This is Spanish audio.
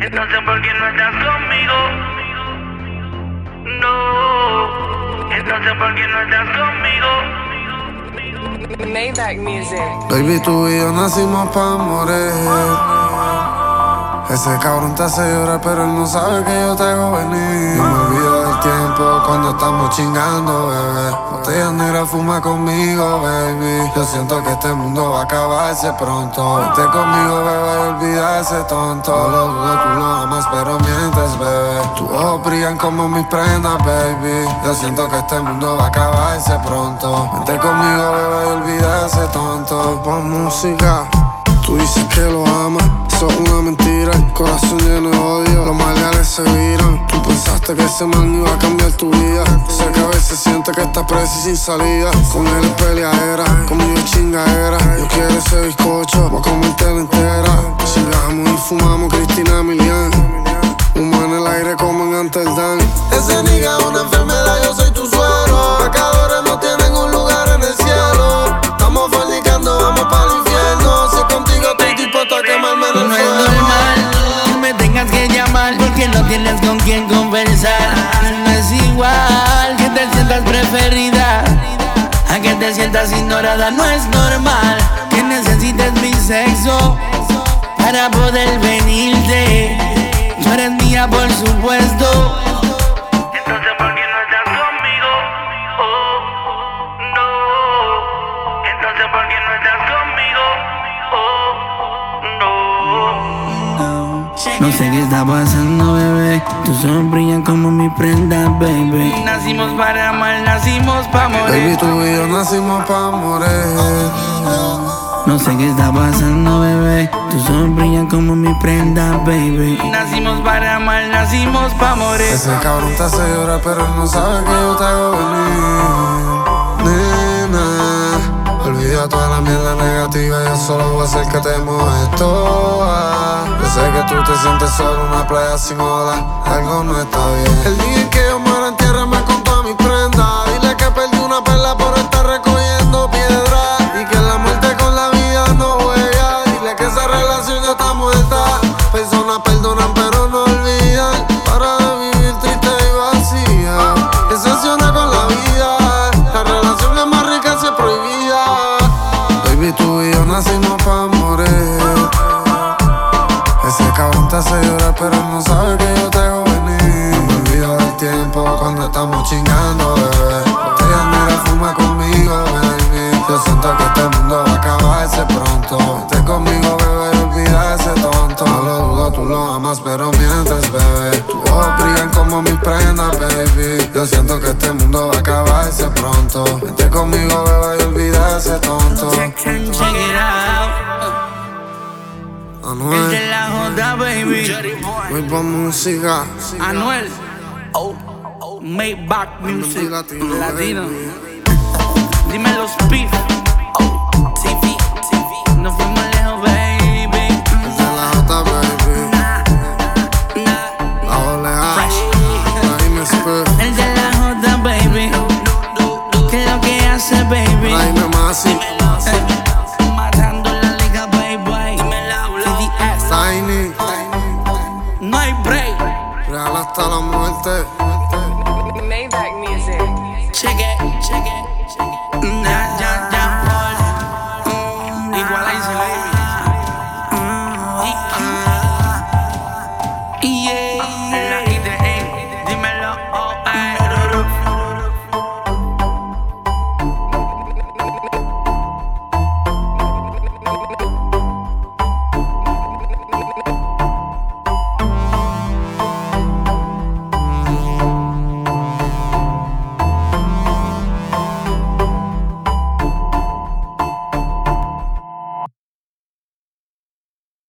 Entonces, ¿por qué no estás conmigo? No. Entonces, ¿por qué no estás conmigo? Maybach Music. Baby, tú y yo nacimos pa' morir. Ese cabrón te hace llorar, pero él no sabe que yo te hago venir. No me olvido del tiempo cuando estamos chingando, bebé. Botella negra fuma conmigo, baby. Yo siento que este mundo va a acabarse pronto. Vente conmigo, bebé, y olvida ese tonto. No lo dudo, tú lo amas, pero mientes, bebé. Tus ojos brillan como mis prendas, baby. Yo siento que este mundo va a acabarse pronto. Vente conmigo, bebé, y olvida ese tonto. Pon música. Tú dices que lo amas, eso es una mentira. El corazón lleno de odio, los maleales se viran. Tú pensaste que ese man iba a cambiar tu vida. Sé que a veces sientes que estás presa y sin salida. Con él peleadera, conmigo chingadera. Yo quiero ese bizcocho, voy a comértelo entera. Chingamos y fumamos Cristina Milian. Humo en el aire como en Amsterdam. Con quién conversar. No es igual que te sientas preferida a que te sientas ignorada. No es normal que necesites mi sexo para poder venirte. Tú eres mía, por supuesto. No. Sé qué está pasando, bebé. Tus ojos brillan como mi prenda, baby. Nacimos para amar, nacimos para Baby, morir. tú y yo nacimos pa' morir. No sé qué está pasando, bebé. Tus ojos brillan como mi prenda, baby. Nacimos para amar, nacimos para morir. Ese cabrón te hace llorar, pero él no sabe que yo te hago venir. Nena, olvida toda la mierda negativa, yo solo voy a hacer que te mojes toda. Sé que tú te sientes solo en una playa sin olas, algo no está bien. El día en que yo muera, entiérrame con todas mis prendas. Dile que perdí una perla por estar recogiendo piedras. Y que la muerte con la vida no juega. Dile que esa relación ya está muerta. Personas perdonan, pero no olvidan. Para de vivir triste y vacía. Decepciona con la vida. La relación es más rica si es prohibida. Baby, tú y yo nacimos pa' tiempo cuando estamos chingando, bebé. Botella negra fuma conmigo, baby. Yo siento que este mundo va a acabarse pronto. Vente conmigo, bebé, y olvida ese tonto. No lo dudo, tú lo amas, pero mientes, bebé. Tus ojos brillan como mis prendas, baby. Yo siento que este mundo va a acabarse pronto. Vente conmigo, bebé, y olvida ese tonto. Check it out. El Anuel, de la J, baby. muy pa' música. Anuel. Oh, oh, Maybach Music. Latino, Latino. Dime los beef. Oh, TV, TV. Nos fuimos lejos, baby. De la J, baby. La oleada. Fresh. Jaime Smith. El de la J, baby. ¿Qué es lo que hace, baby? Masi. Eh, Matando la liga, baby. TDS. Tiny. No hay break. Real hasta la muerte. Maybach Music. Check it, check it.